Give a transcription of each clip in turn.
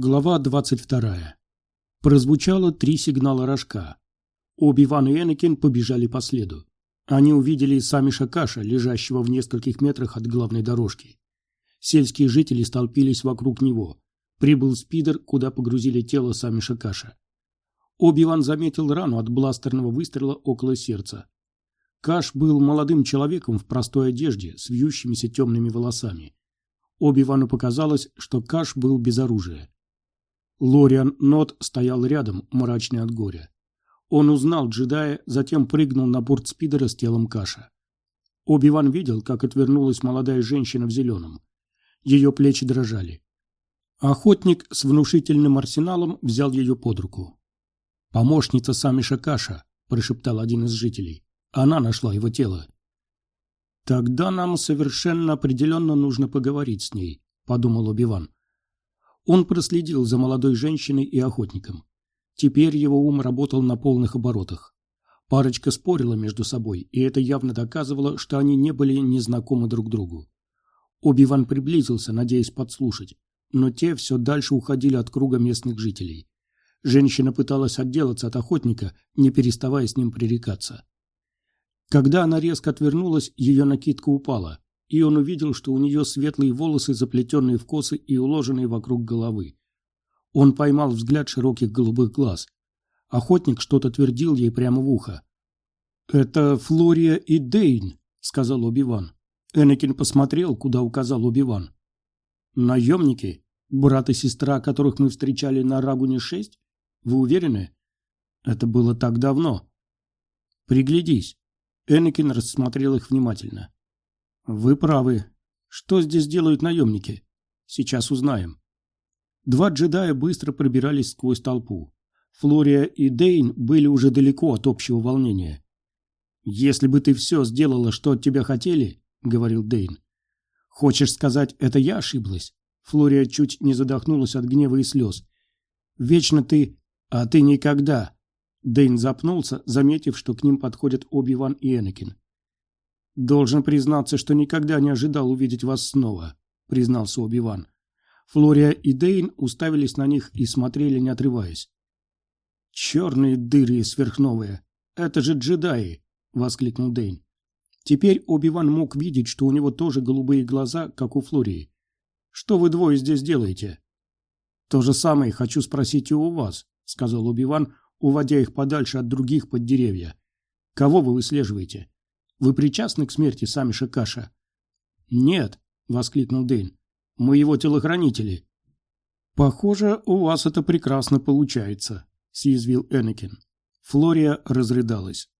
Глава 22. Прозвучало три сигнала рожка. Оби-Ван и Энакин побежали по следу. Они увидели сами Шакаша, лежащего в нескольких метрах от главной дорожки. Сельские жители столпились вокруг него. Прибыл спидер, куда погрузили тело сами Шакаша. Оби-Ван заметил рану от бластерного выстрела около сердца. Каш был молодым человеком в простой одежде с вьющимися темными волосами. Оби-Вану показалось, что Каш был без оружия. Лориан Нот стоял рядом, мрачный от горя. Он узнал джедая, затем прыгнул на борт спидера с телом Каша. Оби-Ван видел, как отвернулась молодая женщина в зеленом. Ее плечи дрожали. Охотник с внушительным арсеналом взял ее под руку. «Помощница Самиша Каша», – прошептал один из жителей. Она нашла его тело. «Тогда нам совершенно определенно нужно поговорить с ней», – подумал Убиван. Он проследил за молодой женщиной и охотником. Теперь его ум работал на полных оборотах. Парочка спорила между собой, и это явно доказывало, что они не были незнакомы друг другу. Оби-Ван приблизился, надеясь подслушать, но те все дальше уходили от круга местных жителей. Женщина пыталась отделаться от охотника, не переставая с ним пререкаться. Когда она резко отвернулась, ее накидка упала, и он увидел, что у нее светлые волосы, заплетенные в косы и уложенные вокруг головы. Он поймал взгляд широких голубых глаз. Охотник что-то твердил ей прямо в ухо. «Это Флория и Дейн», — сказал Оби-Ван. Энакин посмотрел, куда указал Оби-Ван. «Наемники? Брат и сестра, которых мы встречали на Рагуне-6? Вы уверены?» «Это было так давно». «Приглядись. Энакин рассмотрел их внимательно. «Вы правы. Что здесь делают наемники? Сейчас узнаем». Два джедая быстро пробирались сквозь толпу. Флория и Дейн были уже далеко от общего волнения. «Если бы ты все сделала, что от тебя хотели», — говорил Дейн. «Хочешь сказать, это я ошиблась?» Флория чуть не задохнулась от гнева и слез. «Вечно ты... А ты никогда...» Дэйн запнулся, заметив, что к ним подходят Оби-Ван и Энакин. «Должен признаться, что никогда не ожидал увидеть вас снова», — признался Оби-Ван. Флория и Дейн уставились на них и смотрели, не отрываясь. «Черные дыры сверхновые! Это же джедаи!» — воскликнул Дейн. Теперь Оби-Ван мог видеть, что у него тоже голубые глаза, как у Флории. «Что вы двое здесь делаете?» «То же самое хочу спросить и у вас», — сказал Оби-Ван, уводя их подальше от других под деревья. Кого вы выслеживаете? Вы причастны к смерти сами Шикаша? Нет, воскликнул Дэйн. Мы его телохранители. Похоже, у вас это прекрасно получается, съязвил Энакин. Флория разрыдалась.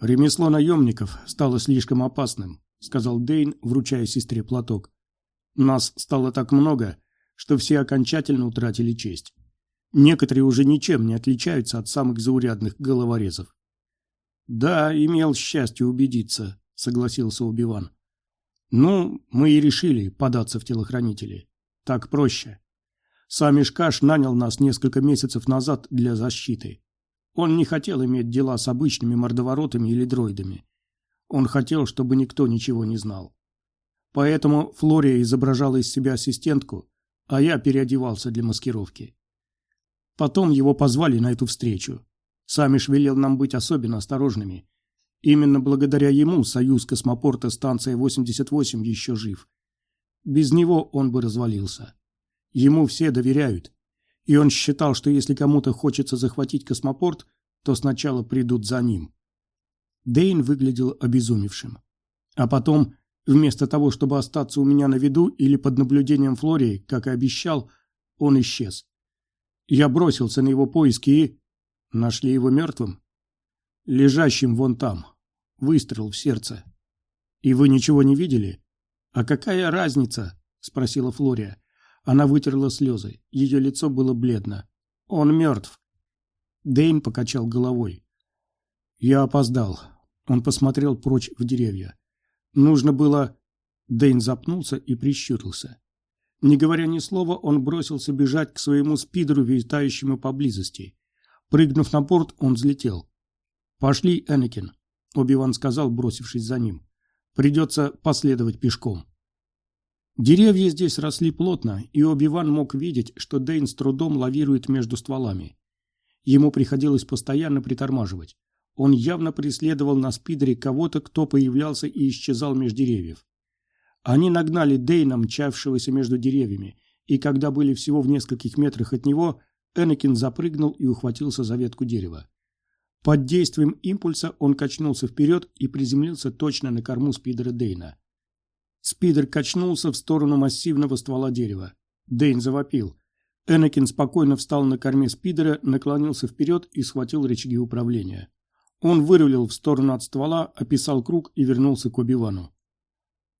Ремесло наемников стало слишком опасным, сказал Дейн, вручая сестре платок. Нас стало так много, что все окончательно утратили честь. Некоторые уже ничем не отличаются от самых заурядных головорезов. «Да, имел счастье убедиться», — согласился Убиван. «Ну, мы и решили податься в телохранители. Так проще. Сам Ишкаш нанял нас несколько месяцев назад для защиты. Он не хотел иметь дела с обычными мордоворотами или дроидами. Он хотел, чтобы никто ничего не знал. Поэтому Флория изображала из себя ассистентку, а я переодевался для маскировки. Потом его позвали на эту встречу. Самиш велел нам быть особенно осторожными. Именно благодаря ему союз космопорта станция 88 еще жив. Без него он бы развалился. Ему все доверяют. И он считал, что если кому-то хочется захватить космопорт, то сначала придут за ним. Дейн выглядел обезумевшим. А потом, вместо того, чтобы остаться у меня на виду или под наблюдением Флории, как и обещал, он исчез. Я бросился на его поиски и... Нашли его мертвым? Лежащим вон там. Выстрел в сердце. И вы ничего не видели? А какая разница? Спросила Флория. Она вытерла слезы. Ее лицо было бледно. Он мертв. Дэйн покачал головой. Я опоздал. Он посмотрел прочь в деревья. Нужно было... Дэйн запнулся и прищурился. Не говоря ни слова, он бросился бежать к своему спидеру, витающему поблизости. Прыгнув на порт, он взлетел. «Пошли, Энакин», — Оби-Ван сказал, бросившись за ним. «Придется последовать пешком». Деревья здесь росли плотно, и Оби-Ван мог видеть, что Дейн с трудом лавирует между стволами. Ему приходилось постоянно притормаживать. Он явно преследовал на спидере кого-то, кто появлялся и исчезал между деревьев. Они нагнали Дейна, мчавшегося между деревьями, и когда были всего в нескольких метрах от него, Энакин запрыгнул и ухватился за ветку дерева. Под действием импульса он качнулся вперед и приземлился точно на корму спидера Дейна. Спидер качнулся в сторону массивного ствола дерева. Дейн завопил. Энакин спокойно встал на корме спидера, наклонился вперед и схватил рычаги управления. Он вырулил в сторону от ствола, описал круг и вернулся к Оби-Вану.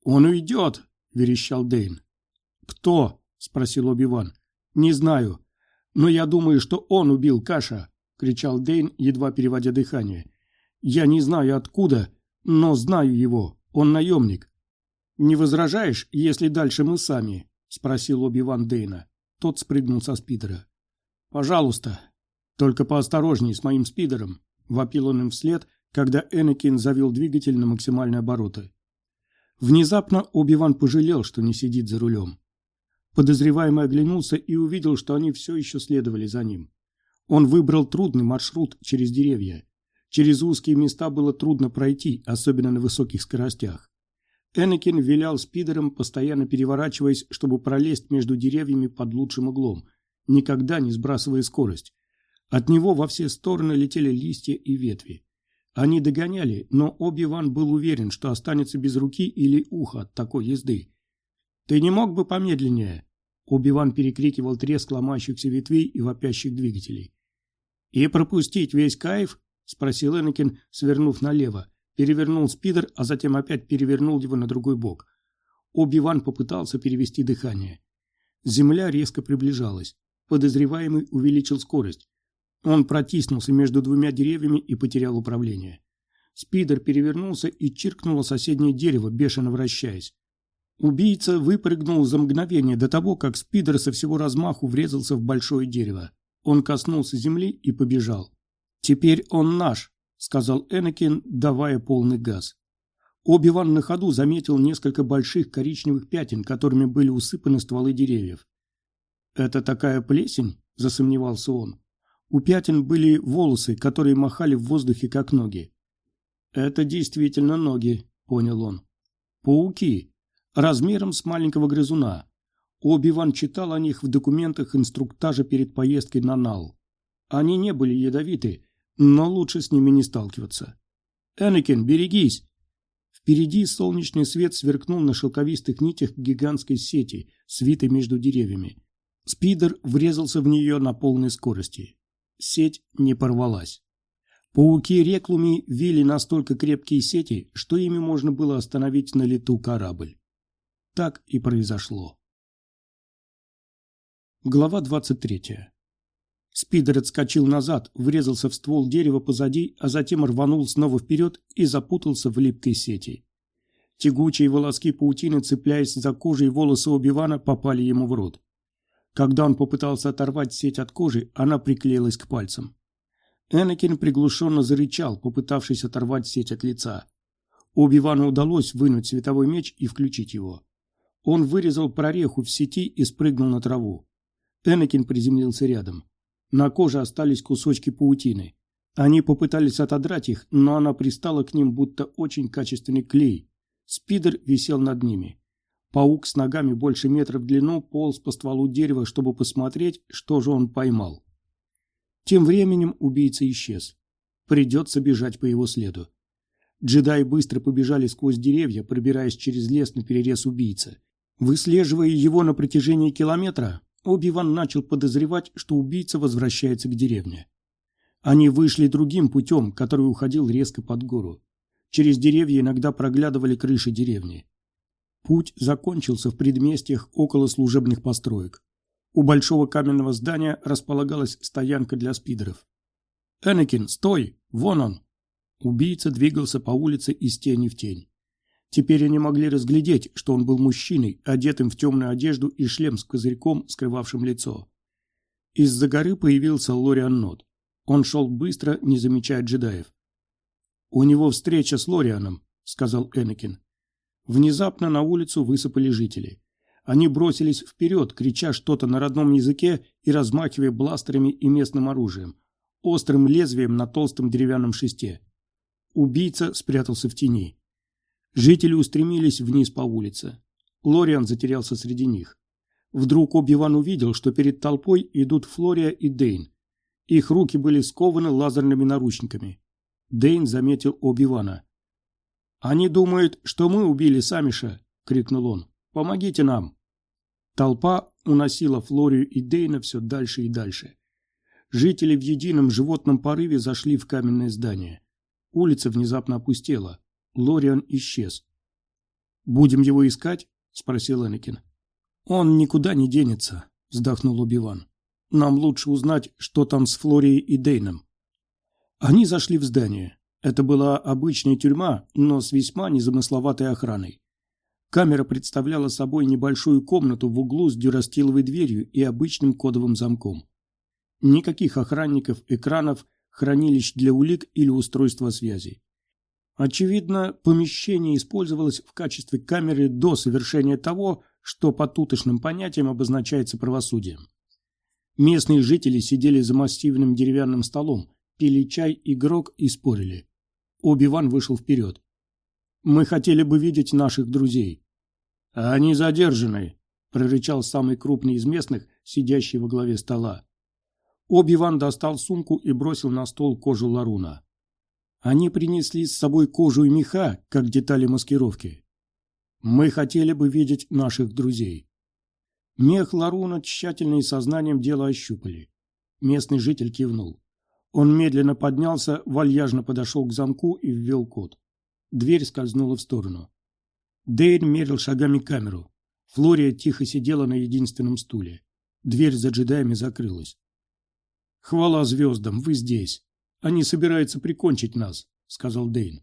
«Он уйдет!» – верещал Дейн. «Кто?» – спросил Оби-Ван. «Не знаю. Но я думаю, что он убил Каша!» – кричал Дейн, едва переводя дыхание. «Я не знаю откуда, но знаю его. Он наемник. «Не возражаешь, если дальше мы сами?» – спросил Оби-Ван Дейна. Тот спрыгнул со спидера. «Пожалуйста, только поосторожней с моим спидером», – вопил он им вслед, когда Энакин завел двигатель на максимальные обороты. Внезапно Оби-Ван пожалел, что не сидит за рулем. Подозреваемый оглянулся и увидел, что они все еще следовали за ним. Он выбрал трудный маршрут через деревья. Через узкие места было трудно пройти, особенно на высоких скоростях. Энакин вилял спидером, постоянно переворачиваясь, чтобы пролезть между деревьями под лучшим углом, никогда не сбрасывая скорость. От него во все стороны летели листья и ветви. Они догоняли, но Оби-Ван был уверен, что останется без руки или уха от такой езды. «Ты не мог бы помедленнее?» Оби-Ван перекрикивал треск ломающихся ветвей и вопящих двигателей. «И пропустить весь кайф?» — спросил Энакин, свернув налево перевернул спидер, а затем опять перевернул его на другой бок. Оби-Ван попытался перевести дыхание. Земля резко приближалась. Подозреваемый увеличил скорость. Он протиснулся между двумя деревьями и потерял управление. Спидер перевернулся и чиркнул соседнее дерево, бешено вращаясь. Убийца выпрыгнул за мгновение до того, как спидер со всего размаху врезался в большое дерево. Он коснулся земли и побежал. «Теперь он наш», сказал Энакин, давая полный газ. Оби-Ван на ходу заметил несколько больших коричневых пятен, которыми были усыпаны стволы деревьев. «Это такая плесень?» – засомневался он. У пятен были волосы, которые махали в воздухе, как ноги. «Это действительно ноги», – понял он. «Пауки. Размером с маленького грызуна. Оби-Ван читал о них в документах инструктажа перед поездкой на Нал. Они не были ядовиты, но лучше с ними не сталкиваться. «Энакин, берегись!» Впереди солнечный свет сверкнул на шелковистых нитях гигантской сети, свитой между деревьями. Спидер врезался в нее на полной скорости. Сеть не порвалась. Пауки реклуми вели настолько крепкие сети, что ими можно было остановить на лету корабль. Так и произошло. Глава двадцать третья. Спидер отскочил назад, врезался в ствол дерева позади, а затем рванул снова вперед и запутался в липкой сети. Тягучие волоски паутины, цепляясь за кожей волосы Оби-Вана, попали ему в рот. Когда он попытался оторвать сеть от кожи, она приклеилась к пальцам. Энакин приглушенно зарычал, попытавшись оторвать сеть от лица. Оби-Вану удалось вынуть световой меч и включить его. Он вырезал прореху в сети и спрыгнул на траву. Энакин приземлился рядом. На коже остались кусочки паутины. Они попытались отодрать их, но она пристала к ним, будто очень качественный клей. Спидер висел над ними. Паук с ногами больше метра в длину полз по стволу дерева, чтобы посмотреть, что же он поймал. Тем временем убийца исчез. Придется бежать по его следу. Джедаи быстро побежали сквозь деревья, пробираясь через лес на перерез убийцы. Выслеживая его на протяжении километра, Оби-Ван начал подозревать, что убийца возвращается к деревне. Они вышли другим путем, который уходил резко под гору. Через деревья иногда проглядывали крыши деревни. Путь закончился в предместьях около служебных построек. У большого каменного здания располагалась стоянка для спидеров. «Энакин, стой! Вон он!» Убийца двигался по улице из тени в тень. Теперь они могли разглядеть, что он был мужчиной, одетым в темную одежду и шлем с козырьком, скрывавшим лицо. Из-за горы появился Лориан Нот. Он шел быстро, не замечая джедаев. «У него встреча с Лорианом», — сказал Энакин. Внезапно на улицу высыпали жители. Они бросились вперед, крича что-то на родном языке и размахивая бластерами и местным оружием, острым лезвием на толстом деревянном шесте. Убийца спрятался в тени. Жители устремились вниз по улице. Лориан затерялся среди них. Вдруг Оби-Ван увидел, что перед толпой идут Флория и Дейн. Их руки были скованы лазерными наручниками. Дейн заметил Оби-Вана. «Они думают, что мы убили Самиша!» — крикнул он. «Помогите нам!» Толпа уносила Флорию и Дейна все дальше и дальше. Жители в едином животном порыве зашли в каменное здание. Улица внезапно опустела. Лориан исчез. «Будем его искать?» — спросил Энакин. «Он никуда не денется», — вздохнул Убиван. «Нам лучше узнать, что там с Флорией и Дейном». Они зашли в здание. Это была обычная тюрьма, но с весьма незамысловатой охраной. Камера представляла собой небольшую комнату в углу с дюрастиловой дверью и обычным кодовым замком. Никаких охранников, экранов, хранилищ для улик или устройства связи. Очевидно, помещение использовалось в качестве камеры до совершения того, что по тутошным понятиям обозначается правосудием. Местные жители сидели за массивным деревянным столом, пили чай, игрок и спорили. Оби-Ван вышел вперед. «Мы хотели бы видеть наших друзей». «Они задержаны», — прорычал самый крупный из местных, сидящий во главе стола. Оби-Ван достал сумку и бросил на стол кожу Ларуна. Они принесли с собой кожу и меха, как детали маскировки. Мы хотели бы видеть наших друзей. Мех Ларуна тщательно и сознанием дела ощупали. Местный житель кивнул. Он медленно поднялся, вальяжно подошел к замку и ввел код. Дверь скользнула в сторону. Дейн мерил шагами камеру. Флория тихо сидела на единственном стуле. Дверь за джедаями закрылась. «Хвала звездам, вы здесь. Они собираются прикончить нас», — сказал Дейн.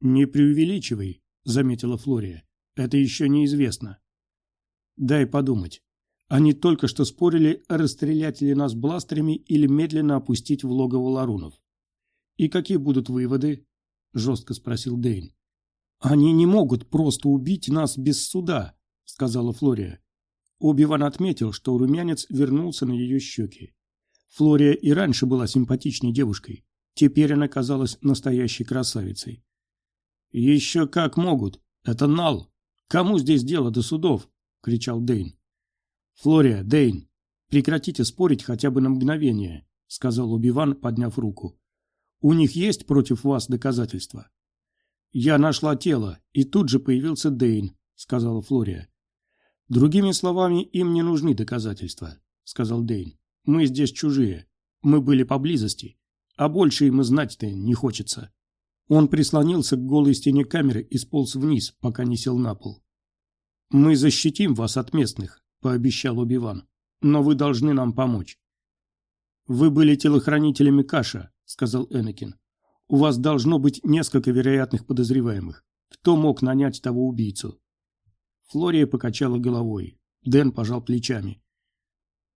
«Не преувеличивай», — заметила Флория. «Это еще неизвестно». «Дай подумать. Они только что спорили, расстрелять ли нас бластерами или медленно опустить в логово ларунов. «И какие будут выводы?» – жестко спросил Дейн. «Они не могут просто убить нас без суда», – сказала Флория. Оби-Ван отметил, что румянец вернулся на ее щеки. Флория и раньше была симпатичной девушкой. Теперь она казалась настоящей красавицей. «Еще как могут! Это Нал! Кому здесь дело до судов?» – кричал Дейн. «Флория, Дейн, прекратите спорить хотя бы на мгновение», — сказал Убиван, подняв руку. «У них есть против вас доказательства?» «Я нашла тело, и тут же появился Дейн», — сказала Флория. «Другими словами, им не нужны доказательства», — сказал Дейн. «Мы здесь чужие. Мы были поблизости. А больше им и знать-то не хочется». Он прислонился к голой стене камеры и сполз вниз, пока не сел на пол. «Мы защитим вас от местных», — пообещал Убиван. «Но вы должны нам помочь». «Вы были телохранителями Каша», — сказал Энакин. «У вас должно быть несколько вероятных подозреваемых. Кто мог нанять того убийцу?» Флория покачала головой. Дэн пожал плечами.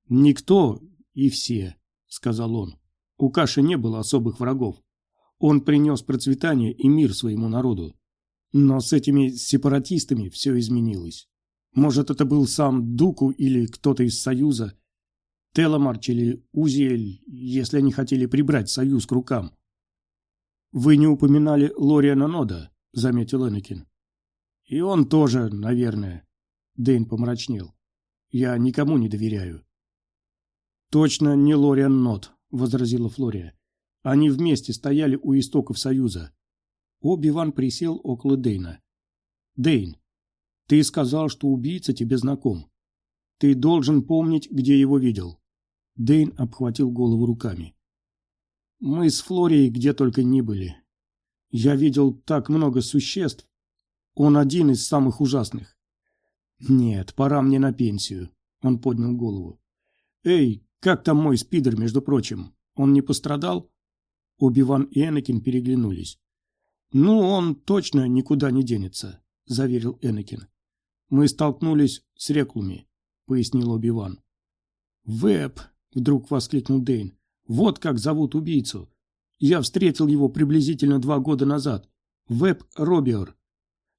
«Никто и все», — сказал он. «У Каши не было особых врагов. Он принес процветание и мир своему народу. Но с этими сепаратистами все изменилось. Может, это был сам Дуку или кто-то из Союза. Теламарч или Узиэль, если они хотели прибрать Союз к рукам. «Вы не упоминали Лориана Нода», — заметил Энакин. «И он тоже, наверное», — Дэйн помрачнел. «Я никому не доверяю». «Точно не Лориан Нод», — возразила Флория. «Они вместе стояли у истоков Союза». Оби-Ван присел около Дейна. «Дейн, ты сказал, что убийца тебе знаком. Ты должен помнить, где его видел. Дейн обхватил голову руками. Мы с Флорией где только не были. Я видел так много существ. Он один из самых ужасных. Нет, пора мне на пенсию. Он поднял голову. Эй, как там мой спидер, между прочим? Он не пострадал? Оби-Ван и Энакин переглянулись. «Ну, он точно никуда не денется», — заверил Энакин. Мы столкнулись с реклами, пояснил Оби-Ван. «Веб!» — вдруг воскликнул Дейн. «Вот как зовут убийцу. Я встретил его приблизительно два года назад. Веб Робиор.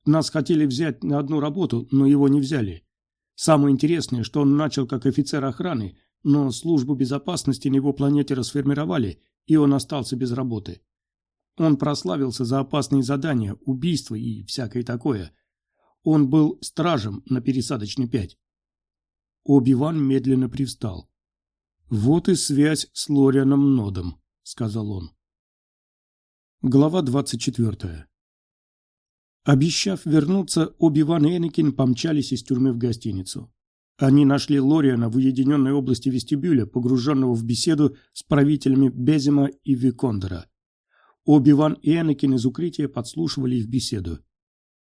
Нас хотели взять на одну работу, но его не взяли. Самое интересное, что он начал как офицер охраны, но службу безопасности на его планете расформировали, и он остался без работы. Он прославился за опасные задания, убийства и всякое такое. Он был стражем на пересадочной 5. Оби-Ван медленно привстал. «Вот и связь с Лорианом Нодом», — сказал он. Глава 24. Обещав вернуться, Оби-Ван и Энакин помчались из тюрьмы в гостиницу. Они нашли Лориана в уединенной области вестибюля, погруженного в беседу с правителями Безима и Викондора. Оби-Ван и Энакин из укрытия подслушивали их беседу.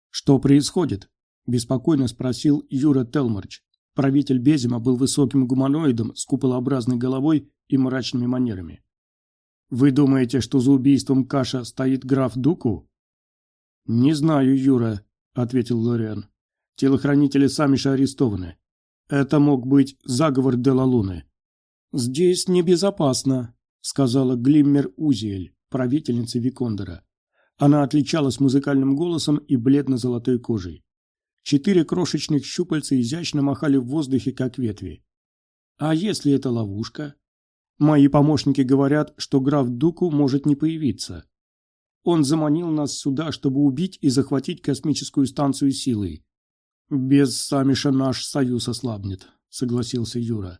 «Что происходит?» – беспокойно спросил Юра Телмарч. Правитель Безима был высоким гуманоидом с куполообразной головой и мрачными манерами. «Вы думаете, что за убийством Каша стоит граф Дуку?» «Не знаю, Юра», – ответил Лориан. «Телохранители Самиша арестованы. Это мог быть заговор Делалуны. «Здесь небезопасно», — сказала Глиммер Узиэль, правительница Викондора. Она отличалась музыкальным голосом и бледно-золотой кожей. Четыре крошечных щупальца изящно махали в воздухе, как ветви. «А если это ловушка?» «Мои помощники говорят, что граф Дуку может не появиться. Он заманил нас сюда, чтобы убить и захватить космическую станцию силой. «Без Самиша наш союз ослабнет», — согласился Юра.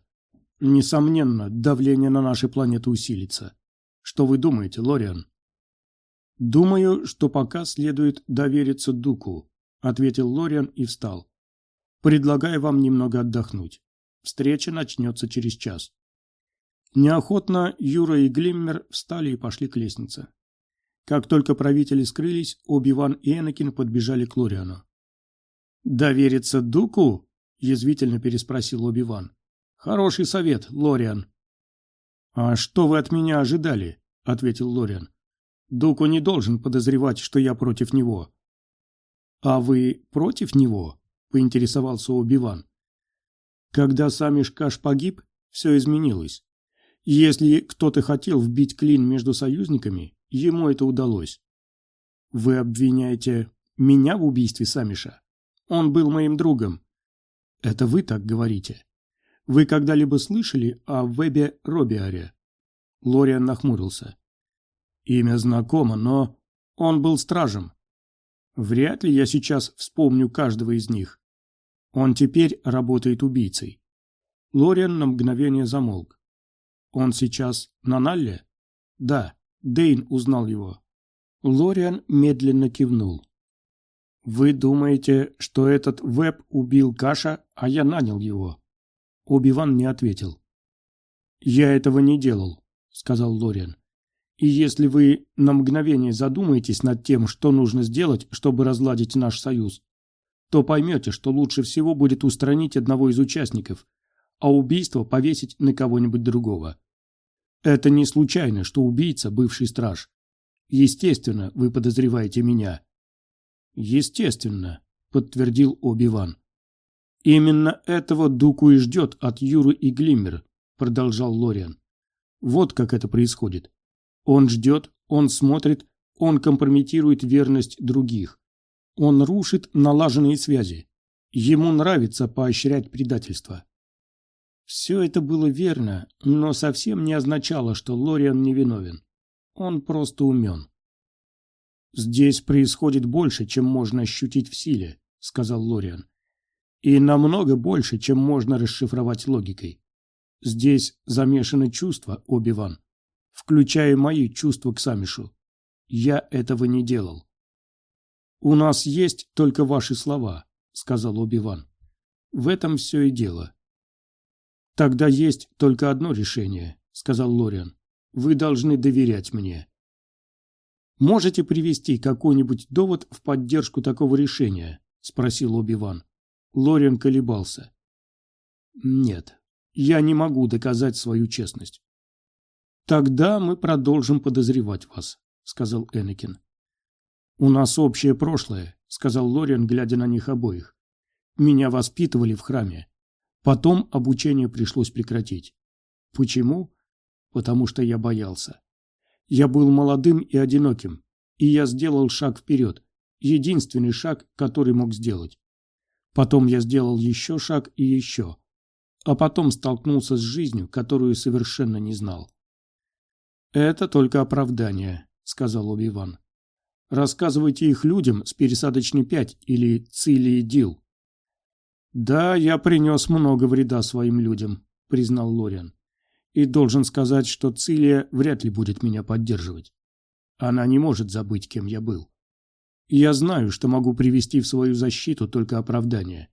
«Несомненно, давление на нашей планеты усилится. Что вы думаете, Лориан?» «Думаю, что пока следует довериться Дуку», — ответил Лориан и встал. «Предлагаю вам немного отдохнуть. Встреча начнется через час». Неохотно Юра и Глиммер встали и пошли к лестнице. Как только правители скрылись, Оби-Ван и Энакин подбежали к Лориану. «Довериться Дуку?» – язвительно переспросил Оби-Ван. «Хороший совет, Лориан». «А что вы от меня ожидали?» – ответил Лориан. «Дуку не должен подозревать, что я против него». «А вы против него?» – поинтересовался Оби-Ван. Когда сам Ишкаш погиб, все изменилось. Если кто-то хотел вбить клин между союзниками, ему это удалось. Вы обвиняете меня в убийстве Самиша? Он был моим другом. Это вы так говорите. Вы когда-либо слышали о Вебе Робиаре? Лориан нахмурился. Имя знакомо, но он был стражем. Вряд ли я сейчас вспомню каждого из них. Он теперь работает убийцей. Лориан на мгновение замолк. Он сейчас на Налле? Да, Дейн узнал его. Лориан медленно кивнул. «Вы думаете, что этот Веб убил Каша, а я нанял его?» Оби-Ван не ответил. «Я этого не делал», — сказал Лориан. «И если вы на мгновение задумаетесь над тем, что нужно сделать, чтобы разладить наш союз, то поймете, что лучше всего будет устранить одного из участников, а убийство повесить на кого-нибудь другого. Это не случайно, что убийца – бывший страж. Естественно, вы подозреваете меня. «Естественно», — подтвердил Оби-Ван. «Именно этого Дуку и ждет от Юры и Глиммер», — продолжал Лориан. «Вот как это происходит. Он ждет, он смотрит, он компрометирует верность других. Он рушит налаженные связи. Ему нравится поощрять предательство». Все это было верно, но совсем не означало, что Лориан невиновен. Он просто умен. «Здесь происходит больше, чем можно ощутить в силе», — сказал Лориан. «И намного больше, чем можно расшифровать логикой. Здесь замешаны чувства, Оби-Ван, включая мои чувства к Самишу. Я этого не делал». «У нас есть только ваши слова», — сказал Оби-Ван. «В этом все и дело». «Тогда есть только одно решение», — сказал Лориан. «Вы должны доверять мне». «Можете привести какой-нибудь довод в поддержку такого решения?» – спросил Оби-Ван. Лориан колебался. «Нет, я не могу доказать свою честность». «Тогда мы продолжим подозревать вас», – сказал Энакин. «У нас общее прошлое», – сказал Лориан, глядя на них обоих. «Меня воспитывали в храме. Потом обучение пришлось прекратить. Почему? Потому что я боялся. Я был молодым и одиноким, и я сделал шаг вперед, единственный шаг, который мог сделать. Потом я сделал еще шаг и еще. А потом столкнулся с жизнью, которую совершенно не знал. «Это только оправдание», — сказал Оби-Ван. «Рассказывайте их людям с пересадочной 5 или Цилии Дил». «Да, я принес много вреда своим людям», — признал Лориан. «И должен сказать, что Цилия вряд ли будет меня поддерживать. Она не может забыть, кем я был. Я знаю, что могу привести в свою защиту только оправдание.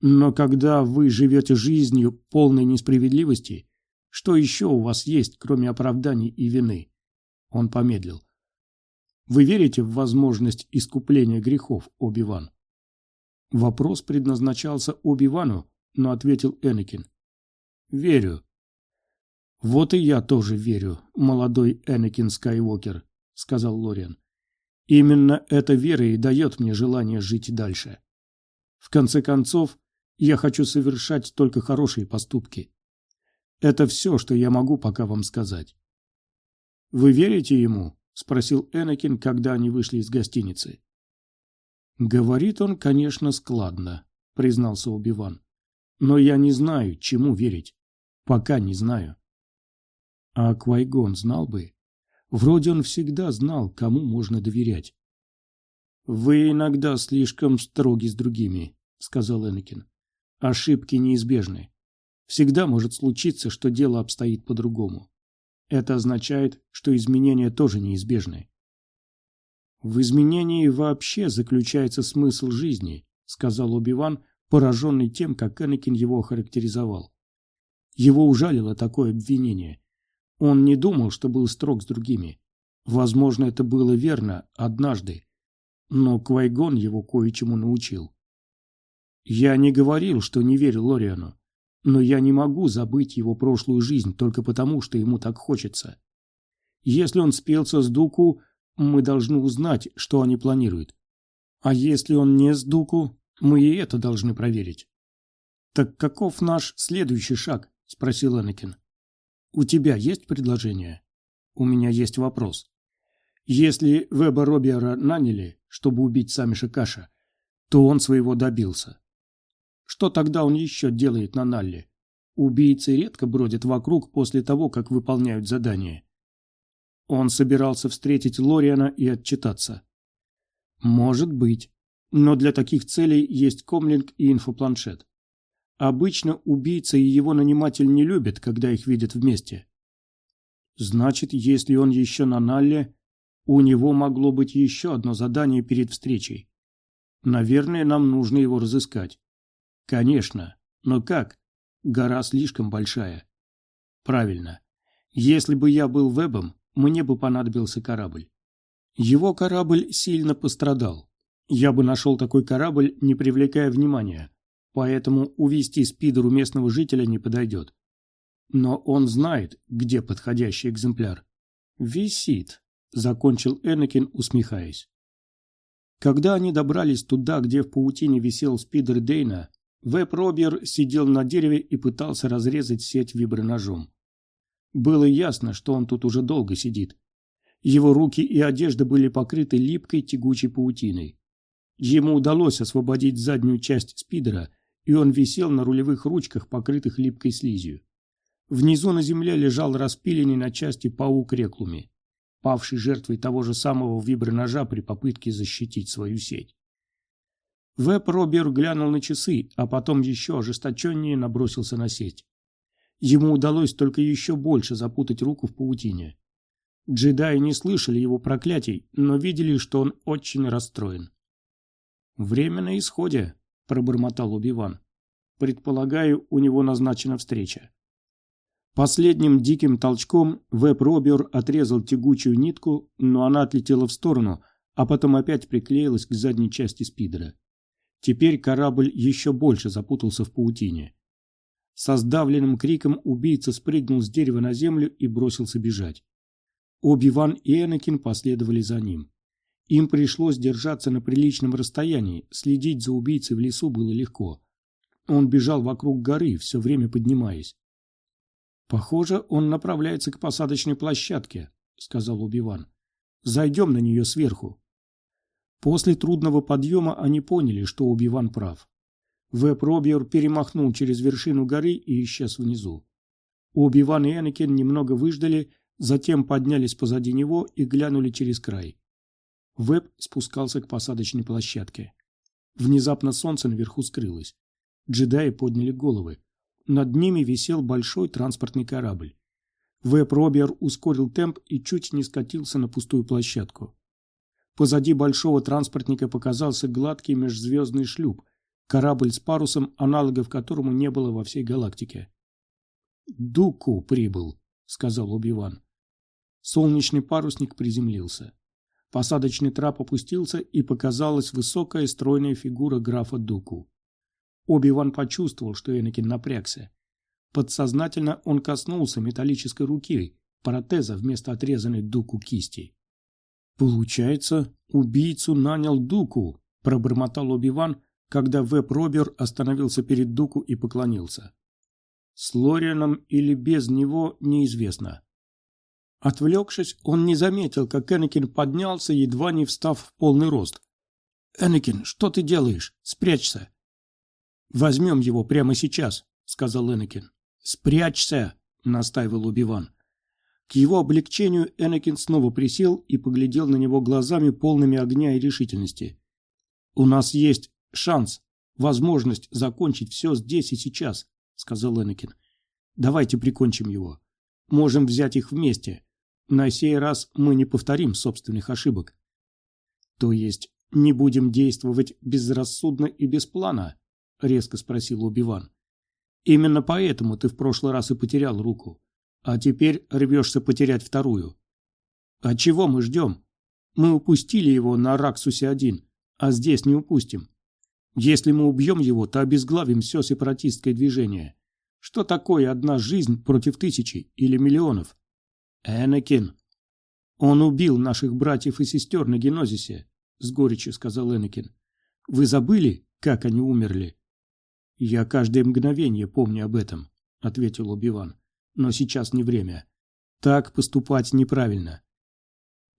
Но когда вы живете жизнью полной несправедливости, что еще у вас есть, кроме оправданий и вины? Он помедлил. Вы верите в возможность искупления грехов, Оби-Ван? Вопрос предназначался Оби-Вану, но ответил Энакин. Верю. Вот и я тоже верю, молодой Энакин Скайуокер, сказал Лориан. Именно эта вера и дает мне желание жить дальше. В конце концов, я хочу совершать только хорошие поступки. Это все, что я могу пока вам сказать. «Вы верите ему?» – спросил Энакин, когда они вышли из гостиницы. «Говорит он, конечно, складно», – признался Убиван. «Но я не знаю, чему верить. Пока не знаю». А Квайгон знал бы. Вроде он всегда знал, кому можно доверять. «Вы иногда слишком строги с другими», — сказал Энакин. «Ошибки неизбежны. Всегда может случиться, что дело обстоит по-другому. Это означает, что изменения тоже неизбежны». «В изменении вообще заключается смысл жизни», — сказал Убиван, пораженный тем, как Энакин его охарактеризовал. Его ужалило такое обвинение. Он не думал, что был строг с другими. Возможно, это было верно однажды, но Квайгон его кое-чему научил. Я не говорил, что не верю Лориану, но я не могу забыть его прошлую жизнь только потому, что ему так хочется. Если он спелся с Дуку, мы должны узнать, что они планируют. А если он не с Дуку, мы и это должны проверить. «Так каков наш следующий шаг?» – спросил Энакин. У тебя есть предложение? У меня есть вопрос. Если Веба Робиера наняли, чтобы убить Самиша Каша, то он своего добился. Что тогда он еще делает на Налле? Убийцы редко бродят вокруг после того, как выполняют задание. Он собирался встретить Лориана и отчитаться. Может быть. Но для таких целей есть комлинг и инфопланшет. Обычно убийца и его наниматель не любят, когда их видят вместе. Значит, если он еще на Налле, у него могло быть еще одно задание перед встречей. Наверное, нам нужно его разыскать. Конечно. Но как? Гора слишком большая. Правильно. Если бы я был вебом, мне бы понадобился корабль. Его корабль сильно пострадал. Я бы нашел такой корабль, не привлекая внимания поэтому увести спидеру местного жителя не подойдет. Но он знает, где подходящий экземпляр. «Висит», — закончил Энакин, усмехаясь. Когда они добрались туда, где в паутине висел спидер Дейна, Веб Робер сидел на дереве и пытался разрезать сеть виброножом. Было ясно, что он тут уже долго сидит. Его руки и одежда были покрыты липкой тягучей паутиной. Ему удалось освободить заднюю часть спидера — и он висел на рулевых ручках, покрытых липкой слизью. Внизу на земле лежал распиленный на части паук Реклуми, павший жертвой того же самого виброножа при попытке защитить свою сеть. Веб Робер глянул на часы, а потом еще ожесточеннее набросился на сеть. Ему удалось только еще больше запутать руку в паутине. Джедаи не слышали его проклятий, но видели, что он очень расстроен. «Время на исходе», – пробормотал Убиван. «Предполагаю, у него назначена встреча». Последним диким толчком веб-робер отрезал тягучую нитку, но она отлетела в сторону, а потом опять приклеилась к задней части спидера. Теперь корабль еще больше запутался в паутине. Со сдавленным криком убийца спрыгнул с дерева на землю и бросился бежать. Оби-Ван и Энакин последовали за ним. Им пришлось держаться на приличном расстоянии, следить за убийцей в лесу было легко. Он бежал вокруг горы, все время поднимаясь. «Похоже, он направляется к посадочной площадке», — сказал Убиван. «Зайдем на нее сверху». После трудного подъема они поняли, что Убиван прав. Веб-Робьер перемахнул через вершину горы и исчез внизу. Оби-Ван и Энакин немного выждали, затем поднялись позади него и глянули через край. Веб спускался к посадочной площадке. Внезапно солнце наверху скрылось. Джедаи подняли головы. Над ними висел большой транспортный корабль. Веб-Робер ускорил темп и чуть не скатился на пустую площадку. Позади большого транспортника показался гладкий межзвездный шлюп, корабль с парусом, аналогов которому не было во всей галактике. «Дуку прибыл», — сказал Оби-Ван. Солнечный парусник приземлился. Посадочный трап опустился, и показалась высокая стройная фигура графа Дуку. Оби-Ван почувствовал, что Энакин напрягся. Подсознательно он коснулся металлической руки, протеза вместо отрезанной дуку кисти. «Получается, убийцу нанял дуку», – пробормотал Оби-Ван, когда Веб-Робер остановился перед дуку и поклонился. С Лорианом или без него неизвестно. Отвлекшись, он не заметил, как Энакин поднялся, едва не встав в полный рост. «Энакин, что ты делаешь? Спрячься!» «Возьмем его прямо сейчас», — сказал Энакин. «Спрячься!» — настаивал Убиван. К его облегчению Энакин снова присел и поглядел на него глазами, полными огня и решительности. «У нас есть шанс, возможность закончить все здесь и сейчас», — сказал Энакин. «Давайте прикончим его. Можем взять их вместе. На сей раз мы не повторим собственных ошибок». «То есть не будем действовать безрассудно и без плана?» — резко спросил Убиван. Именно поэтому ты в прошлый раз и потерял руку. А теперь рвешься потерять вторую. А чего мы ждем? Мы упустили его на Раксусе-1, а здесь не упустим. Если мы убьем его, то обезглавим все сепаратистское движение. Что такое одна жизнь против тысячи или миллионов? Энакин. Он убил наших братьев и сестер на Генозисе, с горечью сказал Энакин. Вы забыли, как они умерли? «Я каждое мгновение помню об этом», — ответил Убиван. «Но сейчас не время. Так поступать неправильно».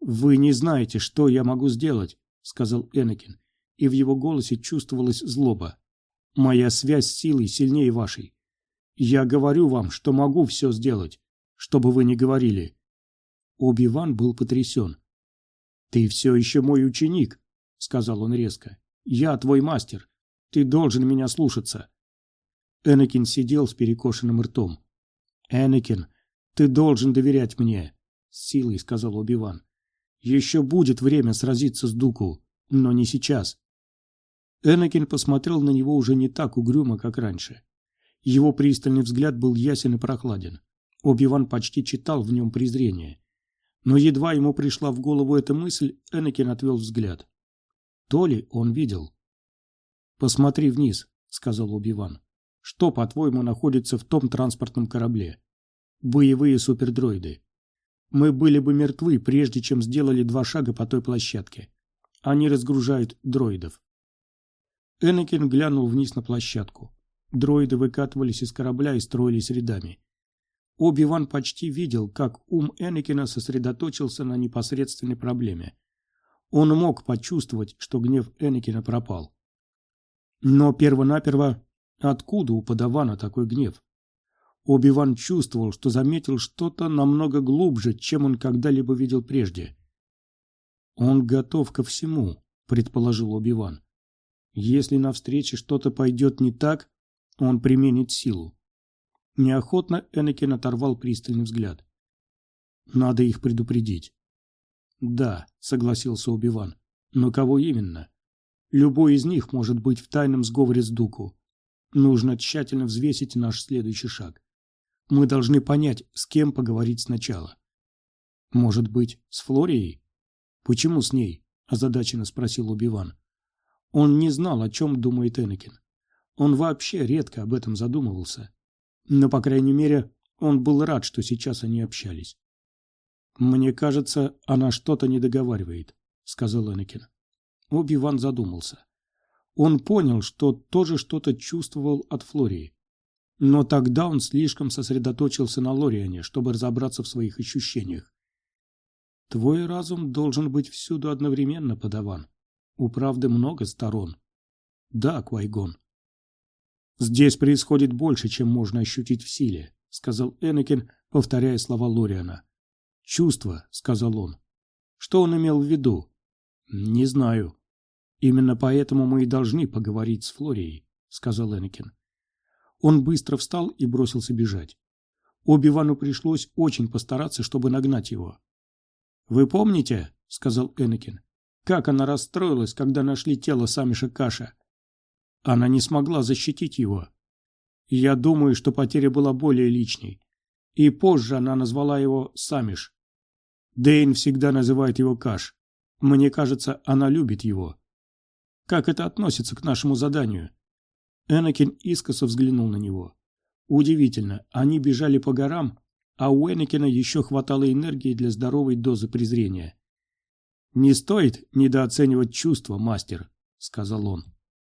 «Вы не знаете, что я могу сделать», — сказал Энакин, и в его голосе чувствовалась злоба. «Моя связь с силой сильнее вашей. Я говорю вам, что могу все сделать, чтобы вы не говорили». Оби-Ван был потрясен. «Ты все еще мой ученик», — сказал он резко. «Я твой мастер. Ты должен меня слушаться. Энакин сидел с перекошенным ртом. «Энакин, ты должен доверять мне», — с силой сказал Убиван. «Еще будет время сразиться с Дуку, но не сейчас». Энакин посмотрел на него уже не так угрюмо, как раньше. Его пристальный взгляд был ясен и прохладен. Оби-Ван почти читал в нем презрение. Но едва ему пришла в голову эта мысль, Энакин отвел взгляд. То ли он видел. «Посмотри вниз», — сказал Оби-Ван. Что, по-твоему, находится в том транспортном корабле? Боевые супердроиды. Мы были бы мертвы, прежде чем сделали два шага по той площадке. Они разгружают дроидов. Энакин глянул вниз на площадку. Дроиды выкатывались из корабля и строились рядами. Оби-Ван почти видел, как ум Энакина сосредоточился на непосредственной проблеме. Он мог почувствовать, что гнев Энакина пропал. Но первонаперво Откуда у подавана такой гнев? Оби-Ван чувствовал, что заметил что-то намного глубже, чем он когда-либо видел прежде. «Он готов ко всему», — предположил Оби-Ван. «Если на встрече что-то пойдет не так, он применит силу». Неохотно Энакин оторвал пристальный взгляд. «Надо их предупредить». «Да», — согласился Оби-Ван. «Но кого именно? Любой из них может быть в тайном сговоре с Дуку. Нужно тщательно взвесить наш следующий шаг. Мы должны понять, с кем поговорить сначала. Может быть, с Флорией? Почему с ней? озадаченно спросил Убиван. Он не знал, о чем думает Энакин. Он вообще редко об этом задумывался. Но, по крайней мере, он был рад, что сейчас они общались. «Мне кажется, она что-то не договаривает», — сказал Энакин. Оби-Ван задумался. Он понял, что тоже что-то чувствовал от Флории. Но тогда он слишком сосредоточился на Лориане, чтобы разобраться в своих ощущениях. Твой разум должен быть всюду одновременно, подаван. У правды много сторон. Да, Квайгон. «Здесь происходит больше, чем можно ощутить в силе», — сказал Энакин, повторяя слова Лориана. «Чувство», — сказал он. «Что он имел в виду?» «Не знаю. Именно поэтому мы и должны поговорить с Флорией», — сказал Энакин. Он быстро встал и бросился бежать. Оби-Вану пришлось очень постараться, чтобы нагнать его. «Вы помните, — сказал Энакин, — как она расстроилась, когда нашли тело Самиша Каша? Она не смогла защитить его. Я думаю, что потеря была более личной. И позже она назвала его Самиш. Дейн всегда называет его Каш. Мне кажется, она любит его. Как это относится к нашему заданию?» Энакин искоса взглянул на него. Удивительно, они бежали по горам, а у Энакина еще хватало энергии для здоровой дозы презрения. «Не стоит недооценивать чувства, мастер», — сказал он.